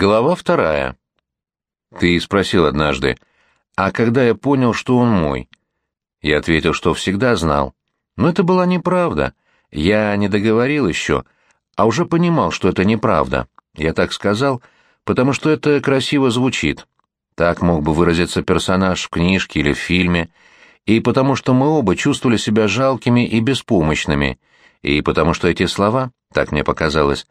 Глава вторая. Ты спросил однажды, а когда я понял, что он мой? Я ответил, что всегда знал. Но это была неправда. Я не договорил еще, а уже понимал, что это неправда. Я так сказал, потому что это красиво звучит. Так мог бы выразиться персонаж в книжке или в фильме, и потому что мы оба чувствовали себя жалкими и беспомощными, и потому что эти слова, так мне показалось,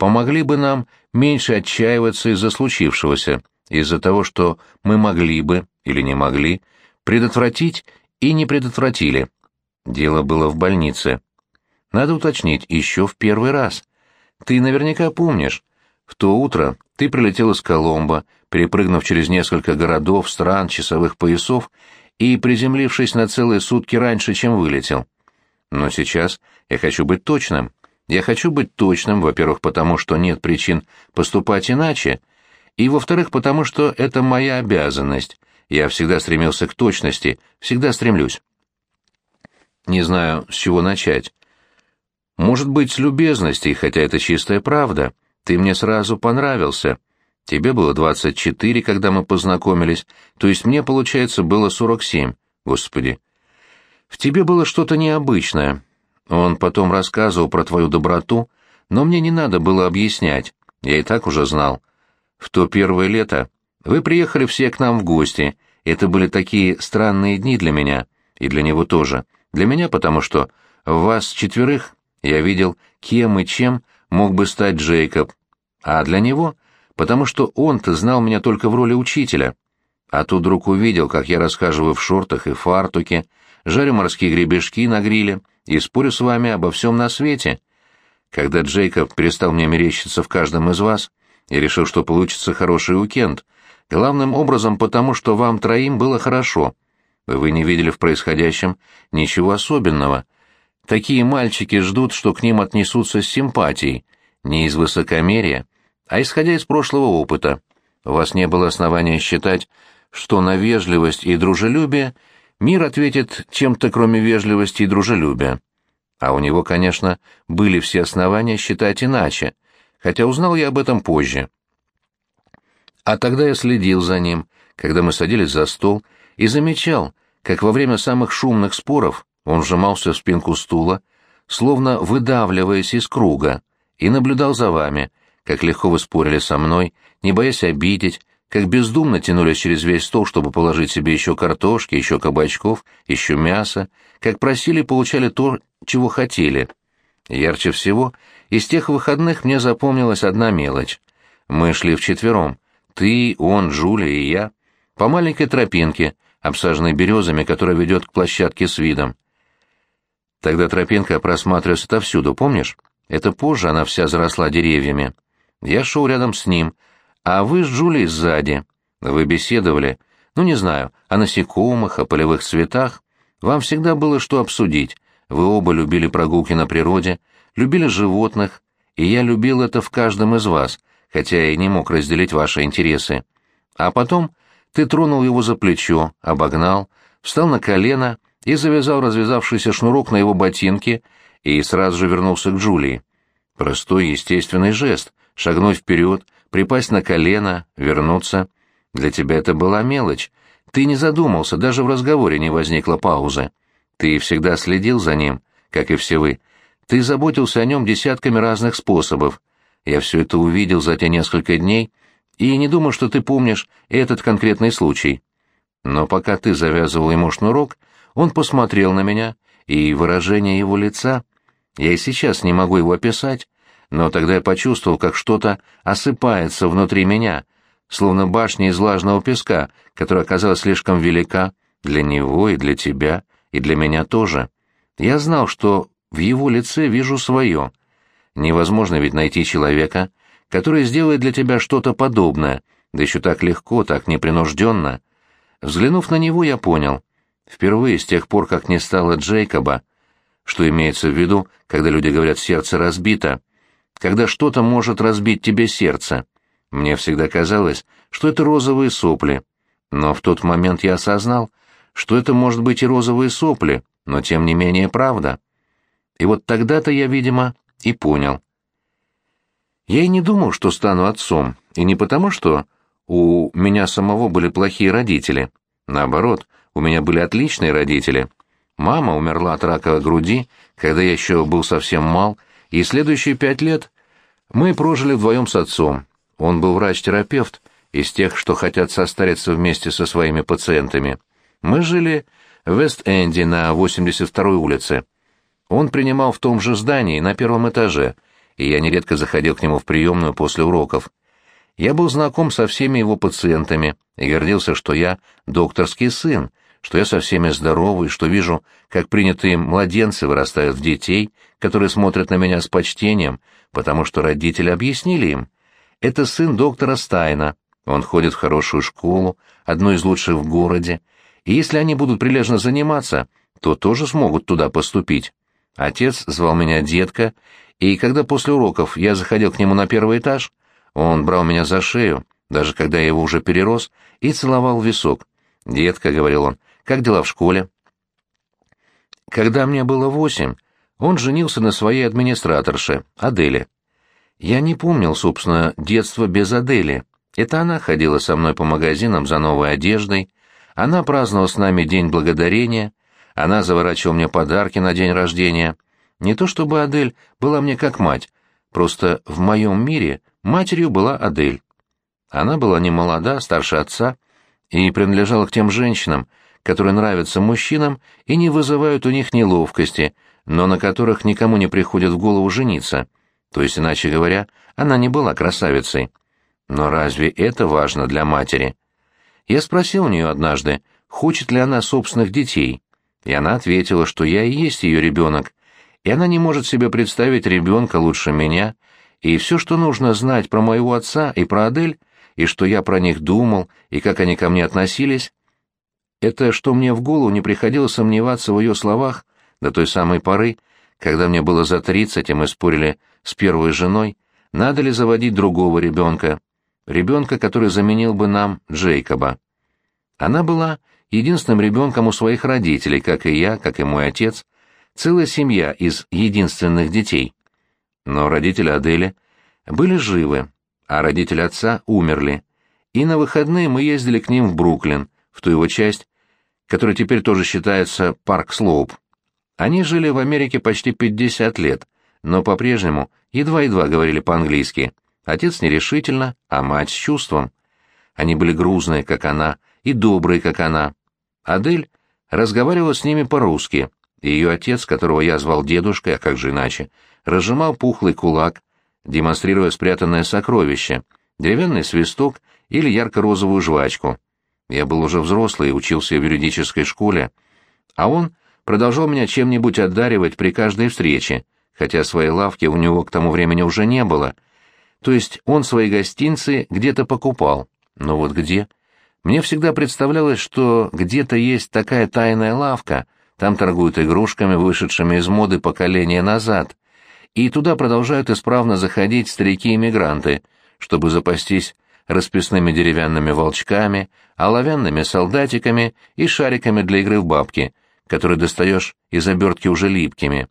помогли бы нам меньше отчаиваться из-за случившегося, из-за того, что мы могли бы, или не могли, предотвратить и не предотвратили. Дело было в больнице. Надо уточнить, еще в первый раз. Ты наверняка помнишь, в то утро ты прилетел из Коломбо, перепрыгнув через несколько городов, стран, часовых поясов и приземлившись на целые сутки раньше, чем вылетел. Но сейчас я хочу быть точным. Я хочу быть точным, во-первых, потому что нет причин поступать иначе, и, во-вторых, потому что это моя обязанность. Я всегда стремился к точности, всегда стремлюсь. Не знаю, с чего начать. Может быть, с любезностей, хотя это чистая правда. Ты мне сразу понравился. Тебе было 24, когда мы познакомились, то есть мне, получается, было 47. Господи. В тебе было что-то необычное, он потом рассказывал про твою доброту, но мне не надо было объяснять, я и так уже знал. В то первое лето вы приехали все к нам в гости, это были такие странные дни для меня, и для него тоже. Для меня потому что в вас четверых я видел, кем и чем мог бы стать Джейкоб, а для него потому что он-то знал меня только в роли учителя. А тут вдруг увидел, как я расхаживаю в шортах и фартуке, жарю морские гребешки на гриле, и спорю с вами обо всем на свете. Когда Джейкоб перестал мне мерещиться в каждом из вас, я решил, что получится хороший уикенд, главным образом потому, что вам троим было хорошо. Вы не видели в происходящем ничего особенного. Такие мальчики ждут, что к ним отнесутся с симпатией, не из высокомерия, а исходя из прошлого опыта. У вас не было основания считать, что на вежливость и дружелюбие Мир ответит чем-то, кроме вежливости и дружелюбия. А у него, конечно, были все основания считать иначе, хотя узнал я об этом позже. А тогда я следил за ним, когда мы садились за стол, и замечал, как во время самых шумных споров он сжимался в спинку стула, словно выдавливаясь из круга, и наблюдал за вами, как легко вы спорили со мной, не боясь обидеть, как бездумно тянулись через весь стол, чтобы положить себе еще картошки, еще кабачков, еще мяса, как просили получали то, чего хотели. Ярче всего из тех выходных мне запомнилась одна мелочь. Мы шли вчетвером, ты, он, Джулия и я, по маленькой тропинке, обсаженной березами, которая ведет к площадке с видом. Тогда тропинка просматривалась отовсюду, помнишь? Это позже она вся заросла деревьями. Я шел рядом с ним — а вы с Джулией сзади. Вы беседовали, ну не знаю, о насекомых, о полевых цветах. Вам всегда было что обсудить. Вы оба любили прогулки на природе, любили животных, и я любил это в каждом из вас, хотя и не мог разделить ваши интересы. А потом ты тронул его за плечо, обогнал, встал на колено и завязал развязавшийся шнурок на его ботинке и сразу же вернулся к Джулии. Простой естественный жест — шагнуть вперед — припасть на колено, вернуться. Для тебя это была мелочь. Ты не задумался, даже в разговоре не возникло паузы. Ты всегда следил за ним, как и все вы. Ты заботился о нем десятками разных способов. Я все это увидел за те несколько дней, и не думаю, что ты помнишь этот конкретный случай. Но пока ты завязывал ему шнурок, он посмотрел на меня, и выражение его лица... Я и сейчас не могу его описать, но тогда я почувствовал, как что-то осыпается внутри меня, словно башня из влажного песка, которая оказалась слишком велика для него и для тебя, и для меня тоже. Я знал, что в его лице вижу свое. Невозможно ведь найти человека, который сделает для тебя что-то подобное, да еще так легко, так непринужденно. Взглянув на него, я понял. Впервые с тех пор, как не стало Джейкоба, что имеется в виду, когда люди говорят «сердце разбито», когда что-то может разбить тебе сердце. Мне всегда казалось, что это розовые сопли. Но в тот момент я осознал, что это может быть и розовые сопли, но тем не менее правда. И вот тогда-то я, видимо, и понял. Я и не думал, что стану отцом, и не потому, что у меня самого были плохие родители. Наоборот, у меня были отличные родители. Мама умерла от рака груди, когда я еще был совсем мал, и следующие пять лет мы прожили вдвоем с отцом. Он был врач-терапевт, из тех, что хотят состариться вместе со своими пациентами. Мы жили в Вест-Энде на 82-й улице. Он принимал в том же здании, на первом этаже, и я нередко заходил к нему в приемную после уроков. Я был знаком со всеми его пациентами и гордился, что я докторский сын, что я со всеми здоровый, что вижу, как принятые младенцы вырастают в детей, которые смотрят на меня с почтением, потому что родители объяснили им. Это сын доктора Стайна, он ходит в хорошую школу, одну из лучших в городе, и если они будут прилежно заниматься, то тоже смогут туда поступить. Отец звал меня детка, и когда после уроков я заходил к нему на первый этаж, он брал меня за шею, даже когда я его уже перерос, и целовал висок. «Детка», — говорил он, — «как дела в школе?» Когда мне было восемь, он женился на своей администраторше, Аделе. Я не помнил, собственно, детства без Адели. Это она ходила со мной по магазинам за новой одеждой, она праздновала с нами День Благодарения, она заворачивала мне подарки на день рождения. Не то чтобы Адель была мне как мать, просто в моем мире Матерью была Адель. Она была не молода, старше отца, и принадлежала к тем женщинам, которые нравятся мужчинам и не вызывают у них неловкости, но на которых никому не приходит в голову жениться. То есть, иначе говоря, она не была красавицей. Но разве это важно для матери? Я спросил у нее однажды, хочет ли она собственных детей, и она ответила, что я и есть ее ребенок, и она не может себе представить ребенка лучше меня, и все, что нужно знать про моего отца и про Адель, и что я про них думал, и как они ко мне относились, это что мне в голову не приходило сомневаться в ее словах до той самой поры, когда мне было за тридцать, и мы спорили с первой женой, надо ли заводить другого ребенка, ребенка, который заменил бы нам Джейкоба. Она была единственным ребенком у своих родителей, как и я, как и мой отец, целая семья из единственных детей. Но родители Адели были живы, а родители отца умерли, и на выходные мы ездили к ним в Бруклин, в ту его часть, которая теперь тоже считается Парк Слоуп. Они жили в Америке почти 50 лет, но по-прежнему едва-едва говорили по-английски. Отец нерешительно, а мать с чувством. Они были грузные, как она, и добрые, как она. Адель разговаривала с ними по-русски, и ее отец, которого я звал дедушкой, а как же иначе, разжимал пухлый кулак, демонстрируя спрятанное сокровище, деревянный свисток или ярко-розовую жвачку. Я был уже взрослый и учился в юридической школе, а он продолжал меня чем-нибудь одаривать при каждой встрече, хотя своей лавки у него к тому времени уже не было. То есть он свои гостинцы где-то покупал. Но вот где? Мне всегда представлялось, что где-то есть такая тайная лавка, там торгуют игрушками, вышедшими из моды поколения назад и туда продолжают исправно заходить старики-иммигранты, чтобы запастись расписными деревянными волчками, оловянными солдатиками и шариками для игры в бабки, которые достаешь из обертки уже липкими.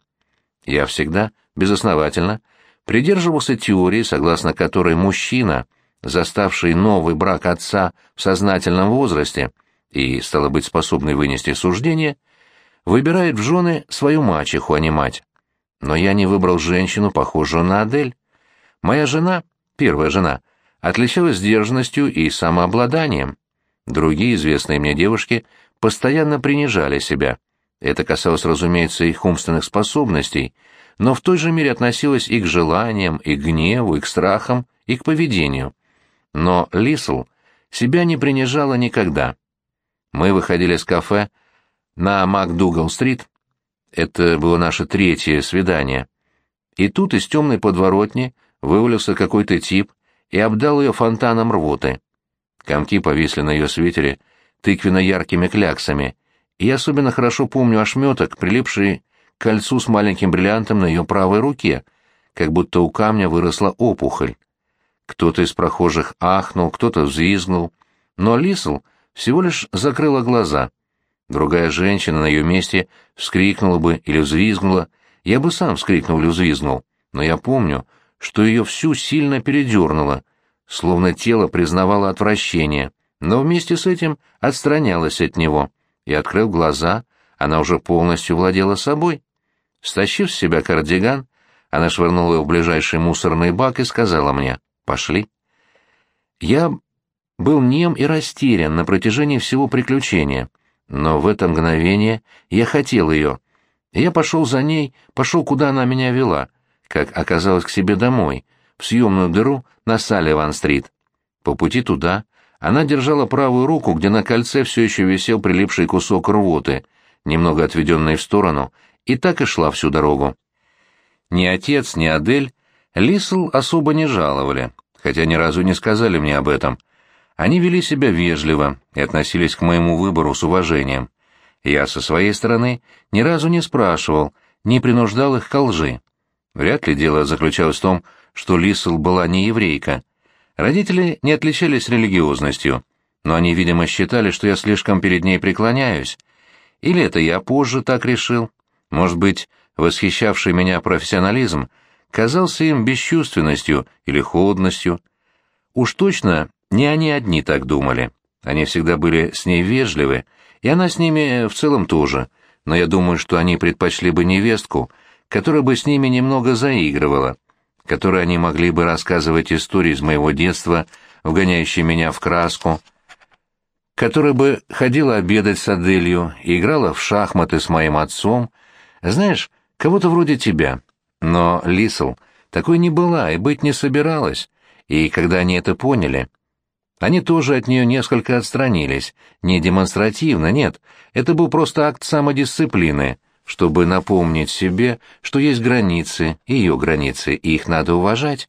Я всегда, безосновательно, придерживался теории, согласно которой мужчина, заставший новый брак отца в сознательном возрасте и, стало быть, способный вынести суждение, выбирает в жены свою мачеху, а не мать. Но я не выбрал женщину, похожую на Адель. Моя жена, первая жена, отличалась сдержанностью и самообладанием. Другие известные мне девушки постоянно принижали себя. Это касалось, разумеется, их умственных способностей, но в той же мере относилось и к желаниям, и к гневу, и к страхам, и к поведению. Но Лисл себя не принижала никогда. Мы выходили с кафе на МакДугал-стрит это было наше третье свидание. И тут из темной подворотни вывалился какой-то тип и обдал ее фонтаном рвоты. Комки повисли на ее свитере тыквенно-яркими кляксами, и я особенно хорошо помню ошметок, прилипший к кольцу с маленьким бриллиантом на ее правой руке, как будто у камня выросла опухоль. Кто-то из прохожих ахнул, кто-то взвизгнул, но Лисл всего лишь закрыла глаза — Другая женщина на ее месте вскрикнула бы или взвизгнула. Я бы сам вскрикнул или взвизгнул. Но я помню, что ее всю сильно передернуло, словно тело признавало отвращение, но вместе с этим отстранялось от него. И, открыв глаза, она уже полностью владела собой. Стащив с себя кардиган, она швырнула его в ближайший мусорный бак и сказала мне «Пошли». Я был нем и растерян на протяжении всего приключения, но в это мгновение я хотел ее. Я пошел за ней, пошел, куда она меня вела, как оказалось к себе домой, в съемную дыру на Салливан-стрит. По пути туда она держала правую руку, где на кольце все еще висел прилипший кусок рвоты, немного отведенный в сторону, и так и шла всю дорогу. Ни отец, ни Адель Лисл особо не жаловали, хотя ни разу не сказали мне об этом. Они вели себя вежливо и относились к моему выбору с уважением. Я со своей стороны ни разу не спрашивал, не принуждал их к лжи. Вряд ли дело заключалось в том, что Лисл была не еврейка. Родители не отличались религиозностью, но они, видимо, считали, что я слишком перед ней преклоняюсь. Или это я позже так решил. Может быть, восхищавший меня профессионализм казался им бесчувственностью или холодностью. Уж точно не они одни так думали. Они всегда были с ней вежливы, и она с ними в целом тоже, но я думаю, что они предпочли бы невестку, которая бы с ними немного заигрывала, которой они могли бы рассказывать истории из моего детства, вгоняющие меня в краску, которая бы ходила обедать с Аделью играла в шахматы с моим отцом, знаешь, кого-то вроде тебя. Но Лисл такой не была и быть не собиралась, и когда они это поняли, они тоже от нее несколько отстранились, не демонстративно, нет, это был просто акт самодисциплины, чтобы напомнить себе, что есть границы, ее границы, и их надо уважать.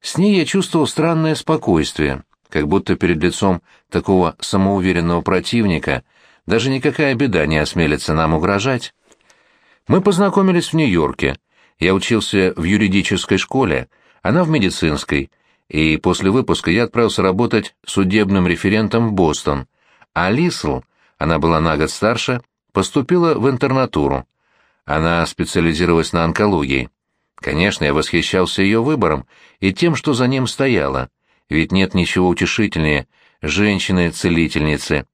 С ней я чувствовал странное спокойствие, как будто перед лицом такого самоуверенного противника даже никакая беда не осмелится нам угрожать. Мы познакомились в Нью-Йорке. Я учился в юридической школе, она в медицинской, и после выпуска я отправился работать судебным референтом в Бостон. А Лисл, она была на год старше, поступила в интернатуру. Она специализировалась на онкологии. Конечно, я восхищался ее выбором и тем, что за ним стояло, ведь нет ничего утешительнее женщины-целительницы.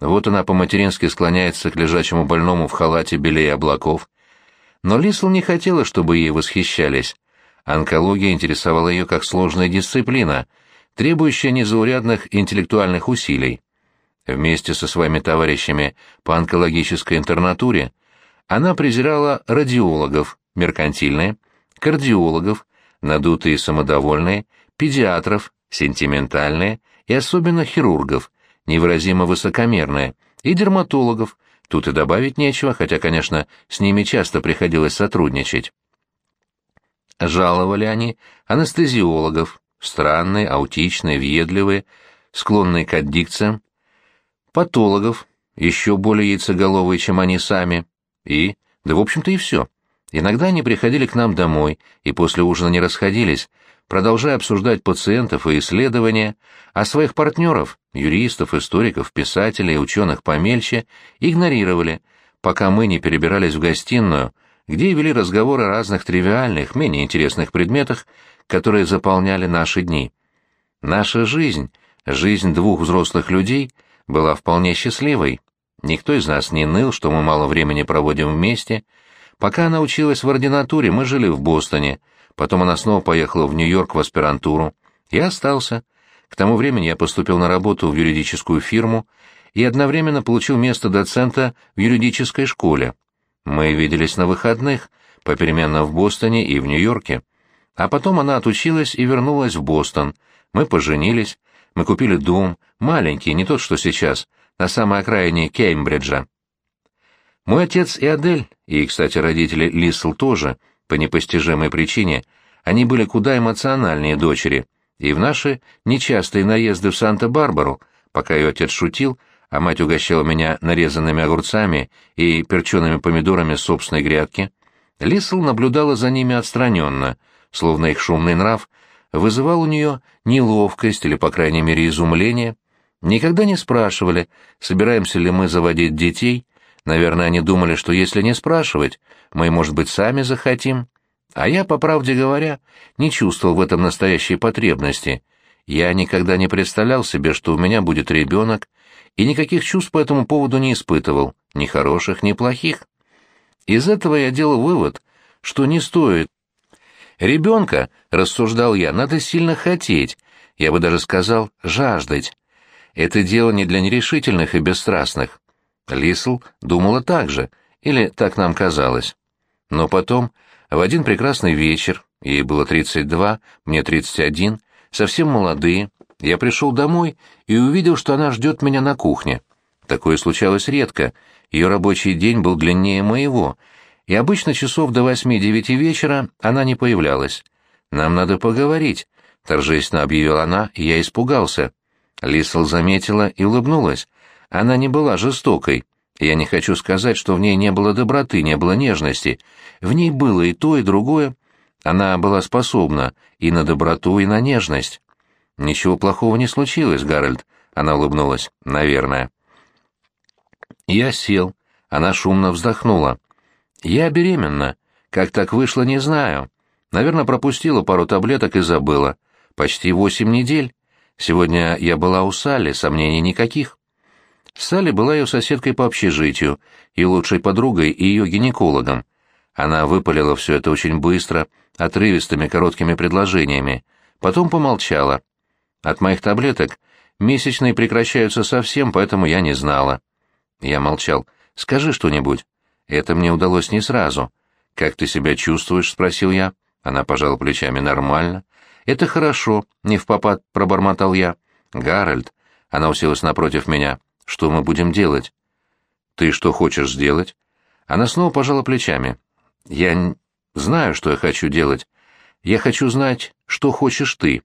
Вот она по-матерински склоняется к лежачему больному в халате белее облаков, но Лисл не хотела, чтобы ей восхищались. Онкология интересовала ее как сложная дисциплина, требующая незаурядных интеллектуальных усилий. Вместе со своими товарищами по онкологической интернатуре она презирала радиологов, меркантильные, кардиологов, надутые самодовольные, педиатров, сентиментальные и особенно хирургов, невыразимо высокомерные, и дерматологов, Тут и добавить нечего, хотя, конечно, с ними часто приходилось сотрудничать. Жаловали они анестезиологов, странные, аутичные, въедливые, склонные к аддикциям, патологов, еще более яйцеголовые, чем они сами, и, да в общем-то и все. Иногда они приходили к нам домой и после ужина не расходились, продолжая обсуждать пациентов и исследования, а своих партнеров, юристов, историков, писателей, ученых помельче, игнорировали, пока мы не перебирались в гостиную, где вели разговоры о разных тривиальных, менее интересных предметах, которые заполняли наши дни. Наша жизнь, жизнь двух взрослых людей, была вполне счастливой. Никто из нас не ныл, что мы мало времени проводим вместе. Пока она училась в ординатуре, мы жили в Бостоне — Потом она снова поехала в Нью-Йорк в аспирантуру. Я остался. К тому времени я поступил на работу в юридическую фирму и одновременно получил место доцента в юридической школе. Мы виделись на выходных, попеременно в Бостоне и в Нью-Йорке. А потом она отучилась и вернулась в Бостон. Мы поженились, мы купили дом, маленький, не тот, что сейчас, на самой окраине Кеймбриджа. Мой отец и Адель, и, кстати, родители Лисл тоже — по непостижимой причине они были куда эмоциональнее дочери, и в наши нечастые наезды в Санта-Барбару, пока ее отец шутил, а мать угощала меня нарезанными огурцами и перчеными помидорами с собственной грядки, Лисл наблюдала за ними отстраненно, словно их шумный нрав вызывал у нее неловкость или, по крайней мере, изумление. Никогда не спрашивали, собираемся ли мы заводить детей, Наверное, они думали, что если не спрашивать, мы, может быть, сами захотим. А я, по правде говоря, не чувствовал в этом настоящей потребности. Я никогда не представлял себе, что у меня будет ребенок, и никаких чувств по этому поводу не испытывал, ни хороших, ни плохих. Из этого я делал вывод, что не стоит. Ребенка, рассуждал я, надо сильно хотеть, я бы даже сказал, жаждать. Это дело не для нерешительных и бесстрастных. Лисл думала так же, или так нам казалось. Но потом, в один прекрасный вечер, ей было 32, мне 31, совсем молодые, я пришел домой и увидел, что она ждет меня на кухне. Такое случалось редко, ее рабочий день был длиннее моего, и обычно часов до восьми-девяти вечера она не появлялась. «Нам надо поговорить», — торжественно объявила она, и я испугался. Лисл заметила и улыбнулась. Она не была жестокой. Я не хочу сказать, что в ней не было доброты, не было нежности. В ней было и то, и другое. Она была способна и на доброту, и на нежность. «Ничего плохого не случилось, Гарольд», — она улыбнулась. «Наверное». Я сел. Она шумно вздохнула. «Я беременна. Как так вышло, не знаю. Наверное, пропустила пару таблеток и забыла. Почти восемь недель. Сегодня я была у Салли, сомнений никаких». Салли была ее соседкой по общежитию, и лучшей подругой, и ее гинекологом. Она выпалила все это очень быстро, отрывистыми короткими предложениями. Потом помолчала. От моих таблеток месячные прекращаются совсем, поэтому я не знала. Я молчал. «Скажи что-нибудь». Это мне удалось не сразу. «Как ты себя чувствуешь?» — спросил я. Она пожала плечами. «Нормально». «Это хорошо», — не в попад пробормотал я. «Гарольд». Она уселась напротив меня. Что мы будем делать? Ты что хочешь сделать? Она снова пожала плечами. Я знаю, что я хочу делать. Я хочу знать, что хочешь ты.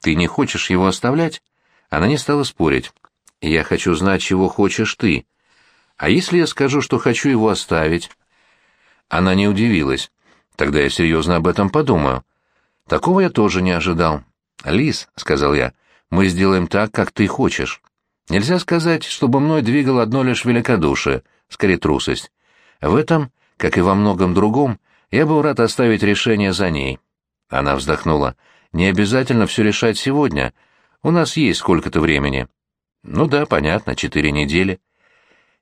Ты не хочешь его оставлять? Она не стала спорить. Я хочу знать, чего хочешь ты. А если я скажу, что хочу его оставить? Она не удивилась. Тогда я серьезно об этом подумаю. Такого я тоже не ожидал. «Лис», — сказал я, — «мы сделаем так, как ты хочешь». Нельзя сказать, чтобы мной двигало одно лишь великодушие, скорее трусость. В этом, как и во многом другом, я был рад оставить решение за ней. Она вздохнула. «Не обязательно все решать сегодня. У нас есть сколько-то времени». «Ну да, понятно, четыре недели».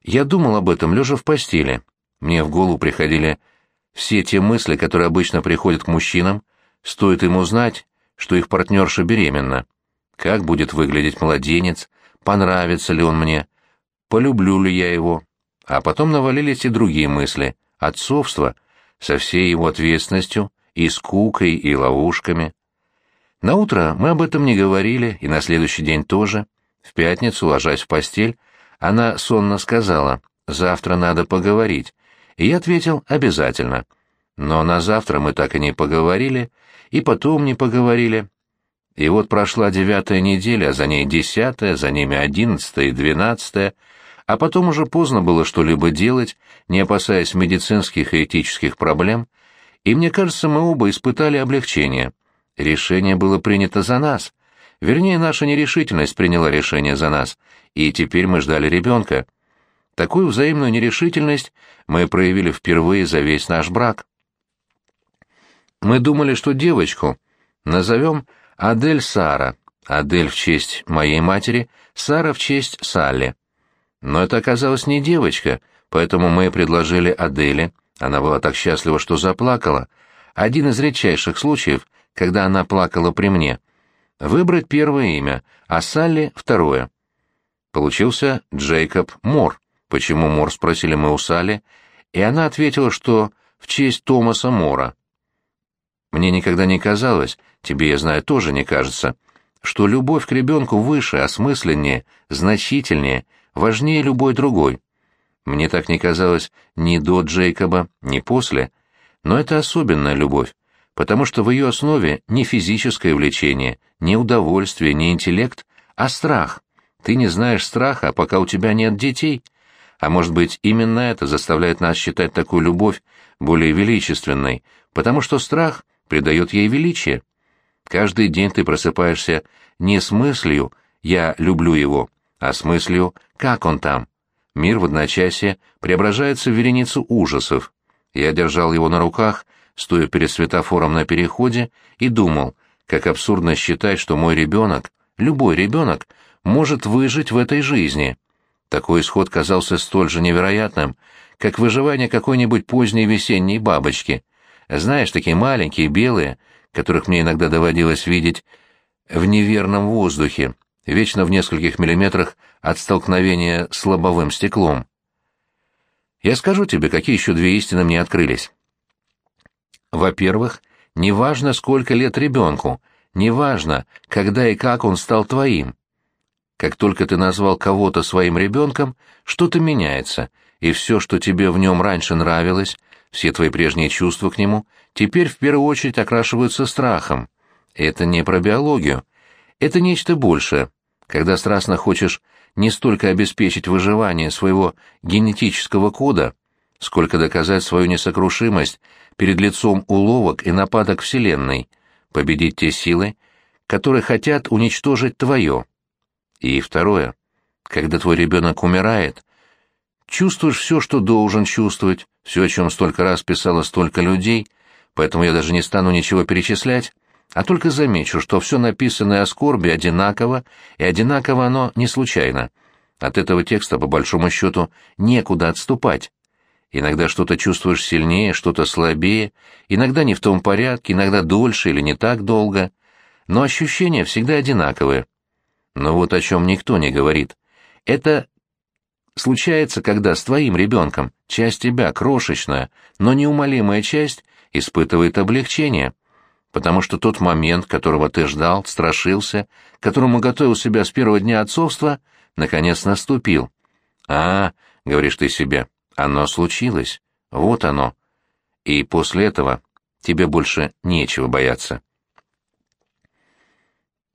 Я думал об этом, лежа в постели. Мне в голову приходили все те мысли, которые обычно приходят к мужчинам, стоит им узнать, что их партнерша беременна. Как будет выглядеть младенец, понравится ли он мне, полюблю ли я его. А потом навалились и другие мысли. Отцовство со всей его ответственностью, и скукой, и ловушками. На утро мы об этом не говорили, и на следующий день тоже. В пятницу, ложась в постель, она сонно сказала, «Завтра надо поговорить». И я ответил, «Обязательно». Но на завтра мы так и не поговорили, и потом не поговорили, и вот прошла девятая неделя, за ней десятая, за ними одиннадцатая и двенадцатая, а потом уже поздно было что-либо делать, не опасаясь медицинских и этических проблем, и мне кажется, мы оба испытали облегчение. Решение было принято за нас. Вернее, наша нерешительность приняла решение за нас, и теперь мы ждали ребенка. Такую взаимную нерешительность мы проявили впервые за весь наш брак. Мы думали, что девочку назовем Адель Сара. Адель в честь моей матери, Сара в честь Салли. Но это оказалась не девочка, поэтому мы предложили Аделе, она была так счастлива, что заплакала, один из редчайших случаев, когда она плакала при мне, выбрать первое имя, а Салли — второе. Получился Джейкоб Мор. Почему Мор, спросили мы у Салли, и она ответила, что в честь Томаса Мора. Мне никогда не казалось, тебе, я знаю, тоже не кажется, что любовь к ребенку выше, осмысленнее, значительнее, важнее любой другой. Мне так не казалось ни до Джейкоба, ни после. Но это особенная любовь, потому что в ее основе не физическое влечение, не удовольствие, не интеллект, а страх. Ты не знаешь страха, пока у тебя нет детей. А может быть, именно это заставляет нас считать такую любовь более величественной, потому что страх — придает ей величие. Каждый день ты просыпаешься не с мыслью «я люблю его», а с мыслью «как он там?». Мир в одночасье преображается в вереницу ужасов. Я держал его на руках, стоя перед светофором на переходе, и думал, как абсурдно считать, что мой ребенок, любой ребенок, может выжить в этой жизни. Такой исход казался столь же невероятным, как выживание какой-нибудь поздней весенней бабочки. Знаешь, такие маленькие, белые, которых мне иногда доводилось видеть в неверном воздухе, вечно в нескольких миллиметрах от столкновения с лобовым стеклом. Я скажу тебе, какие еще две истины мне открылись. Во-первых, неважно, сколько лет ребенку, неважно, когда и как он стал твоим. Как только ты назвал кого-то своим ребенком, что-то меняется, и все, что тебе в нем раньше нравилось, все твои прежние чувства к нему, теперь в первую очередь окрашиваются страхом. Это не про биологию. Это нечто большее. Когда страстно хочешь не столько обеспечить выживание своего генетического кода, сколько доказать свою несокрушимость перед лицом уловок и нападок Вселенной, победить те силы, которые хотят уничтожить твое. И второе. Когда твой ребенок умирает, чувствуешь все, что должен чувствовать, все, о чем столько раз писало столько людей, поэтому я даже не стану ничего перечислять, а только замечу, что все написанное о скорби одинаково, и одинаково оно не случайно. От этого текста, по большому счету, некуда отступать. Иногда что-то чувствуешь сильнее, что-то слабее, иногда не в том порядке, иногда дольше или не так долго, но ощущения всегда одинаковые. Но вот о чем никто не говорит. Это случается, когда с твоим ребенком часть тебя, крошечная, но неумолимая часть, испытывает облегчение, потому что тот момент, которого ты ждал, страшился, которому готовил себя с первого дня отцовства, наконец наступил. «А, — говоришь ты себе, — оно случилось, вот оно. И после этого тебе больше нечего бояться».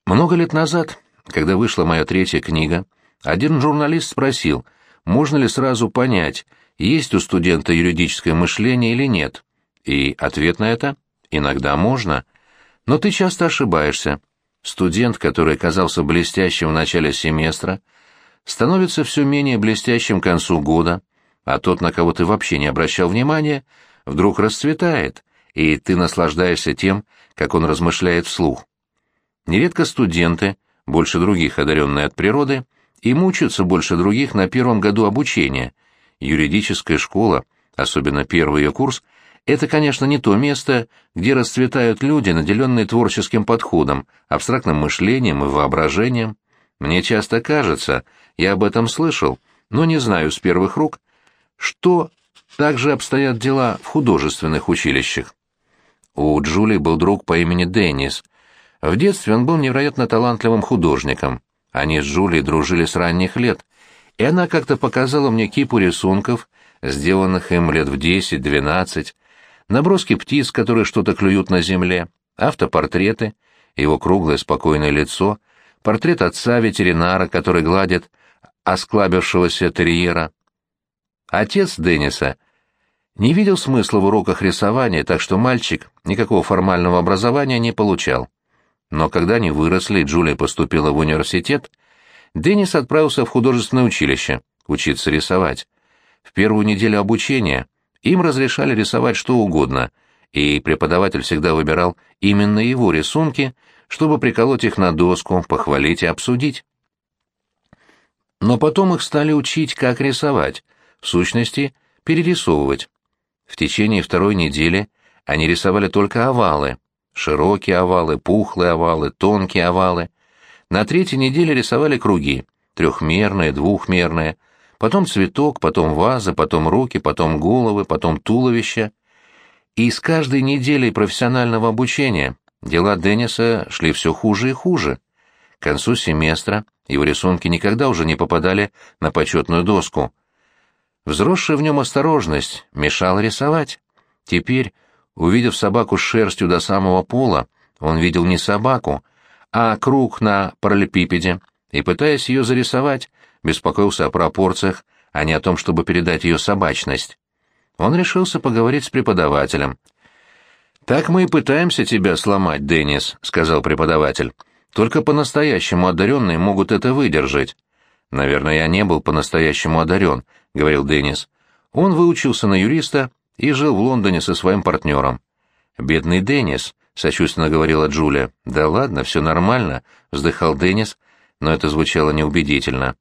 Много лет назад когда вышла моя третья книга, один журналист спросил, можно ли сразу понять, есть у студента юридическое мышление или нет. И ответ на это – иногда можно. Но ты часто ошибаешься. Студент, который оказался блестящим в начале семестра, становится все менее блестящим к концу года, а тот, на кого ты вообще не обращал внимания, вдруг расцветает, и ты наслаждаешься тем, как он размышляет вслух. Нередко студенты – больше других одаренные от природы, и мучаются больше других на первом году обучения. Юридическая школа, особенно первый ее курс, это, конечно, не то место, где расцветают люди, наделенные творческим подходом, абстрактным мышлением и воображением. Мне часто кажется, я об этом слышал, но не знаю с первых рук, что также обстоят дела в художественных училищах. У Джули был друг по имени Деннис, в детстве он был невероятно талантливым художником. Они с Джулией дружили с ранних лет, и она как-то показала мне кипу рисунков, сделанных им лет в десять-двенадцать, наброски птиц, которые что-то клюют на земле, автопортреты, его круглое спокойное лицо, портрет отца-ветеринара, который гладит осклабившегося терьера. Отец Денниса не видел смысла в уроках рисования, так что мальчик никакого формального образования не получал. Но когда они выросли Джулия поступила в университет, Деннис отправился в художественное училище учиться рисовать. В первую неделю обучения им разрешали рисовать что угодно, и преподаватель всегда выбирал именно его рисунки, чтобы приколоть их на доску, похвалить и обсудить. Но потом их стали учить, как рисовать, в сущности, перерисовывать. В течение второй недели они рисовали только овалы, Широкие овалы, пухлые овалы, тонкие овалы. На третьей неделе рисовали круги, трехмерные, двухмерные, потом цветок, потом вазы, потом руки, потом головы, потом туловище. И с каждой неделей профессионального обучения дела Денниса шли все хуже и хуже. К концу семестра его рисунки никогда уже не попадали на почетную доску. Взросшая в нем осторожность мешала рисовать. Теперь Увидев собаку с шерстью до самого пола, он видел не собаку, а круг на параллелепипеде, и, пытаясь ее зарисовать, беспокоился о пропорциях, а не о том, чтобы передать ее собачность. Он решился поговорить с преподавателем. «Так мы и пытаемся тебя сломать, Деннис», — сказал преподаватель. «Только по-настоящему одаренные могут это выдержать». «Наверное, я не был по-настоящему одарен», — говорил Деннис. Он выучился на юриста и жил в Лондоне со своим партнером. «Бедный Деннис», — сочувственно говорила Джулия. «Да ладно, все нормально», — вздыхал Деннис, но это звучало неубедительно.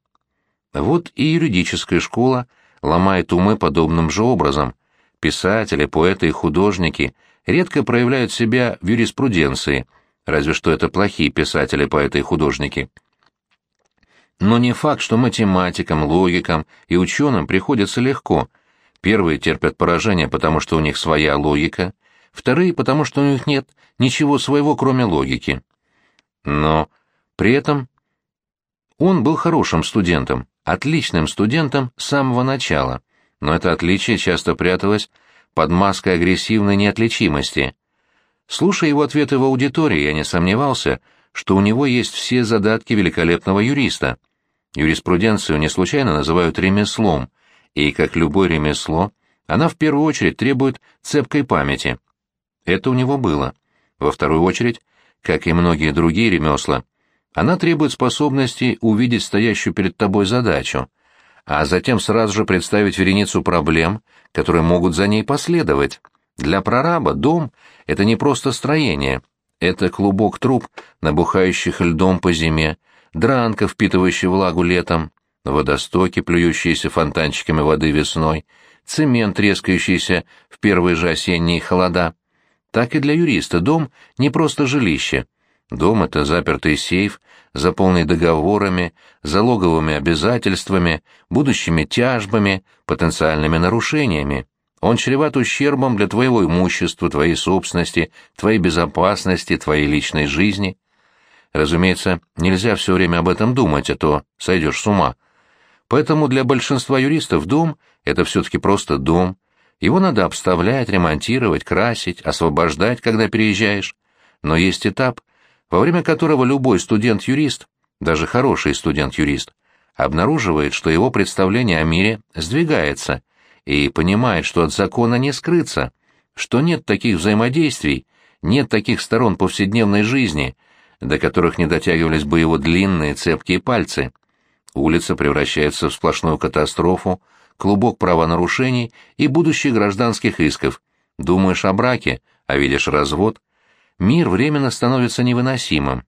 Вот и юридическая школа ломает умы подобным же образом. Писатели, поэты и художники редко проявляют себя в юриспруденции, разве что это плохие писатели, поэты и художники. Но не факт, что математикам, логикам и ученым приходится легко. Первые терпят поражение, потому что у них своя логика, вторые, потому что у них нет ничего своего, кроме логики. Но при этом он был хорошим студентом, отличным студентом с самого начала, но это отличие часто пряталось под маской агрессивной неотличимости. Слушая его ответы в аудитории, я не сомневался, что у него есть все задатки великолепного юриста. Юриспруденцию не случайно называют ремеслом, и, как любое ремесло, она в первую очередь требует цепкой памяти. Это у него было. Во вторую очередь, как и многие другие ремесла, она требует способности увидеть стоящую перед тобой задачу, а затем сразу же представить вереницу проблем, которые могут за ней последовать. Для прораба дом — это не просто строение, это клубок труб, набухающих льдом по зиме, дранка, впитывающая влагу летом, водостоки, плюющиеся фонтанчиками воды весной, цемент, трескающийся в первые же осенние холода. Так и для юриста дом — не просто жилище — Дом — это запертый сейф, заполненный договорами, залоговыми обязательствами, будущими тяжбами, потенциальными нарушениями. Он чреват ущербом для твоего имущества, твоей собственности, твоей безопасности, твоей личной жизни. Разумеется, нельзя все время об этом думать, а то сойдешь с ума. Поэтому для большинства юристов дом — это все-таки просто дом. Его надо обставлять, ремонтировать, красить, освобождать, когда переезжаешь. Но есть этап, во время которого любой студент-юрист, даже хороший студент-юрист, обнаруживает, что его представление о мире сдвигается, и понимает, что от закона не скрыться, что нет таких взаимодействий, нет таких сторон повседневной жизни, до которых не дотягивались бы его длинные цепкие пальцы. Улица превращается в сплошную катастрофу, клубок правонарушений и будущих гражданских исков. Думаешь о браке, а видишь развод — мир временно становится невыносимым.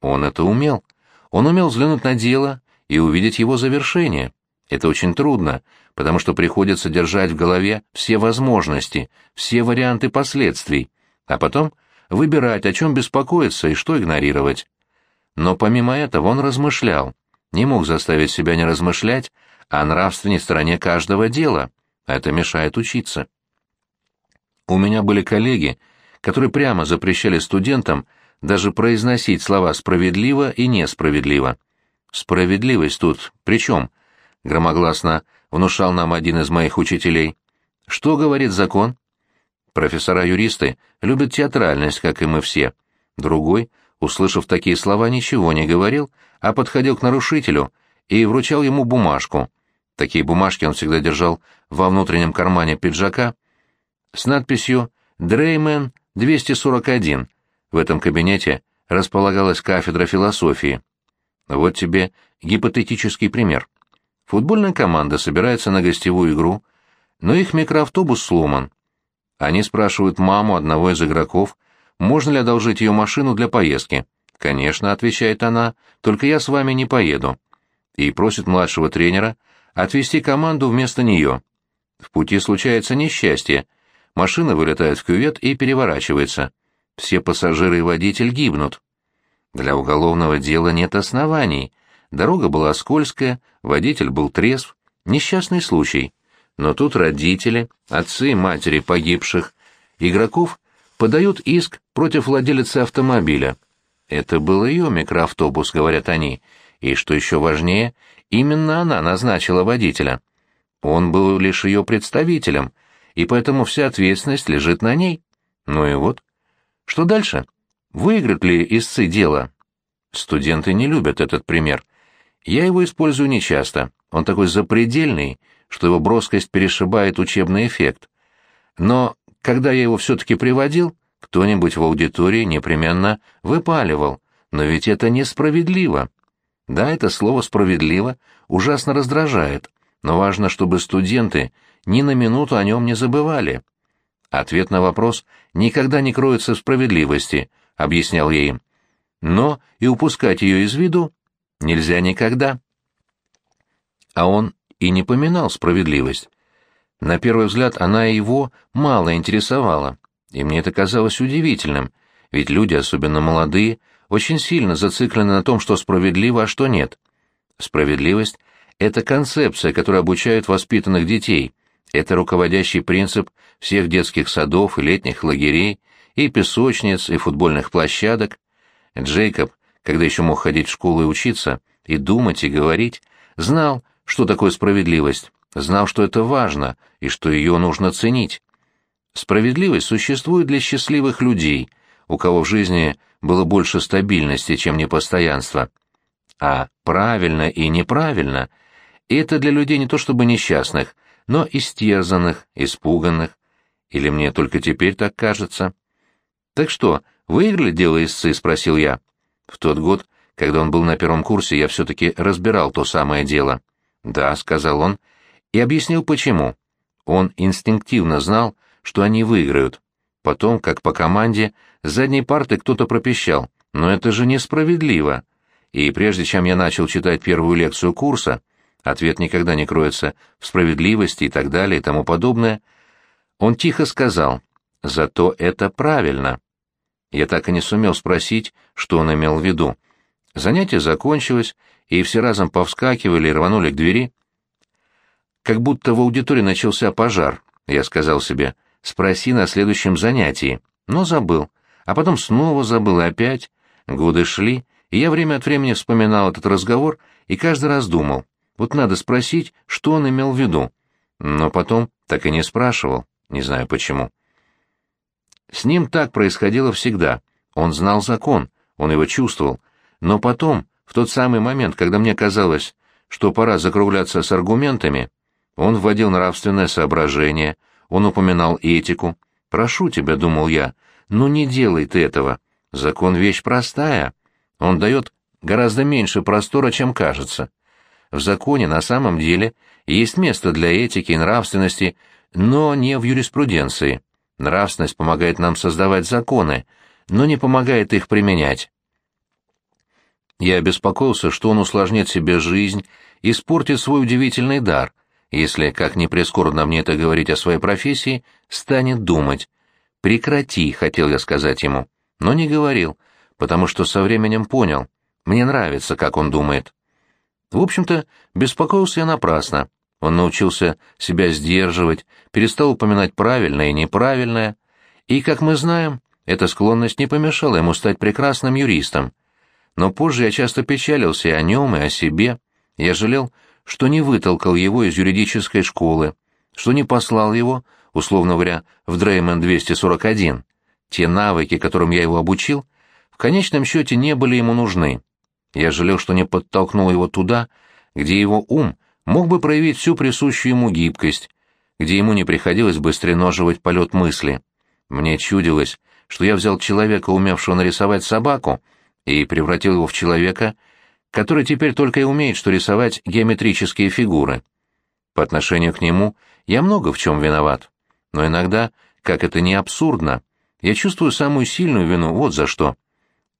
Он это умел. Он умел взглянуть на дело и увидеть его завершение. Это очень трудно, потому что приходится держать в голове все возможности, все варианты последствий, а потом выбирать, о чем беспокоиться и что игнорировать. Но помимо этого он размышлял, не мог заставить себя не размышлять о нравственной стороне каждого дела, а это мешает учиться. У меня были коллеги, которые прямо запрещали студентам даже произносить слова «справедливо» и «несправедливо». «Справедливость тут при чем?» — громогласно внушал нам один из моих учителей. «Что говорит закон?» Профессора-юристы любят театральность, как и мы все. Другой, услышав такие слова, ничего не говорил, а подходил к нарушителю и вручал ему бумажку. Такие бумажки он всегда держал во внутреннем кармане пиджака с надписью «Дреймен 241. В этом кабинете располагалась кафедра философии. Вот тебе гипотетический пример. Футбольная команда собирается на гостевую игру, но их микроавтобус сломан. Они спрашивают маму одного из игроков, можно ли одолжить ее машину для поездки. «Конечно», — отвечает она, — «только я с вами не поеду». И просит младшего тренера отвезти команду вместо нее. В пути случается несчастье — Машина вылетает в кювет и переворачивается. Все пассажиры и водитель гибнут. Для уголовного дела нет оснований. Дорога была скользкая, водитель был трезв. Несчастный случай. Но тут родители, отцы и матери погибших, игроков подают иск против владелицы автомобиля. Это был ее микроавтобус, говорят они. И, что еще важнее, именно она назначила водителя. Он был лишь ее представителем — и поэтому вся ответственность лежит на ней. Ну и вот. Что дальше? Выиграют ли истцы дело? Студенты не любят этот пример. Я его использую нечасто. Он такой запредельный, что его броскость перешибает учебный эффект. Но когда я его все-таки приводил, кто-нибудь в аудитории непременно выпаливал. Но ведь это несправедливо. Да, это слово «справедливо» ужасно раздражает, но важно, чтобы студенты ни на минуту о нем не забывали. Ответ на вопрос никогда не кроется в справедливости, объяснял я им. Но и упускать ее из виду нельзя никогда. А он и не поминал справедливость. На первый взгляд она его мало интересовала, и мне это казалось удивительным, ведь люди, особенно молодые, очень сильно зациклены на том, что справедливо, а что нет. Справедливость — это концепция, которая обучает воспитанных детей, это руководящий принцип всех детских садов и летних лагерей, и песочниц, и футбольных площадок. Джейкоб, когда еще мог ходить в школу и учиться, и думать, и говорить, знал, что такое справедливость, знал, что это важно и что ее нужно ценить. Справедливость существует для счастливых людей, у кого в жизни было больше стабильности, чем непостоянства. А правильно и неправильно — это для людей не то чтобы несчастных, но истерзанных, испуганных. Или мне только теперь так кажется? «Так что, выиграли дело истцы?» — спросил я. В тот год, когда он был на первом курсе, я все-таки разбирал то самое дело. «Да», — сказал он, и объяснил, почему. Он инстинктивно знал, что они выиграют. Потом, как по команде, с задней парты кто-то пропищал. «Но это же несправедливо!» И прежде чем я начал читать первую лекцию курса, ответ никогда не кроется в справедливости и так далее и тому подобное, он тихо сказал «Зато это правильно». Я так и не сумел спросить, что он имел в виду. Занятие закончилось, и все разом повскакивали и рванули к двери. Как будто в аудитории начался пожар, я сказал себе, спроси на следующем занятии, но забыл, а потом снова забыл и опять. Годы шли, и я время от времени вспоминал этот разговор и каждый раз думал, вот надо спросить, что он имел в виду. Но потом так и не спрашивал, не знаю почему. С ним так происходило всегда. Он знал закон, он его чувствовал. Но потом, в тот самый момент, когда мне казалось, что пора закругляться с аргументами, он вводил нравственное соображение, он упоминал этику. «Прошу тебя», — думал я, — «ну не делай ты этого. Закон — вещь простая. Он дает гораздо меньше простора, чем кажется. В законе на самом деле есть место для этики и нравственности, но не в юриспруденции. Нравственность помогает нам создавать законы, но не помогает их применять. Я беспокоился, что он усложнит себе жизнь, испортит свой удивительный дар, если, как ни прискорбно мне это говорить о своей профессии, станет думать. «Прекрати», — хотел я сказать ему, но не говорил, потому что со временем понял, мне нравится, как он думает. В общем-то, беспокоился я напрасно. Он научился себя сдерживать, перестал упоминать правильное и неправильное, и, как мы знаем, эта склонность не помешала ему стать прекрасным юристом но позже я часто печалился и о нем, и о себе. Я жалел, что не вытолкал его из юридической школы, что не послал его, условно говоря, в Дреймон 241. Те навыки, которым я его обучил, в конечном счете не были ему нужны. Я жалел, что не подтолкнул его туда, где его ум мог бы проявить всю присущую ему гибкость, где ему не приходилось бы стреноживать полет мысли. Мне чудилось, что я взял человека, умевшего нарисовать собаку, и превратил его в человека, который теперь только и умеет что рисовать геометрические фигуры. По отношению к нему я много в чем виноват. Но иногда, как это не абсурдно, я чувствую самую сильную вину вот за что.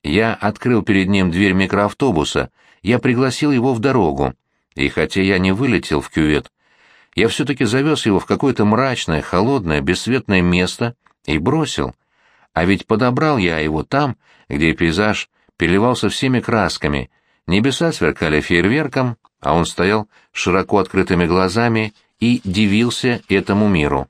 Я открыл перед ним дверь микроавтобуса, я пригласил его в дорогу, и хотя я не вылетел в кювет, я все-таки завез его в какое-то мрачное, холодное, бесцветное место и бросил. А ведь подобрал я его там, где пейзаж переливался всеми красками, небеса сверкали фейерверком, а он стоял широко открытыми глазами и дивился этому миру.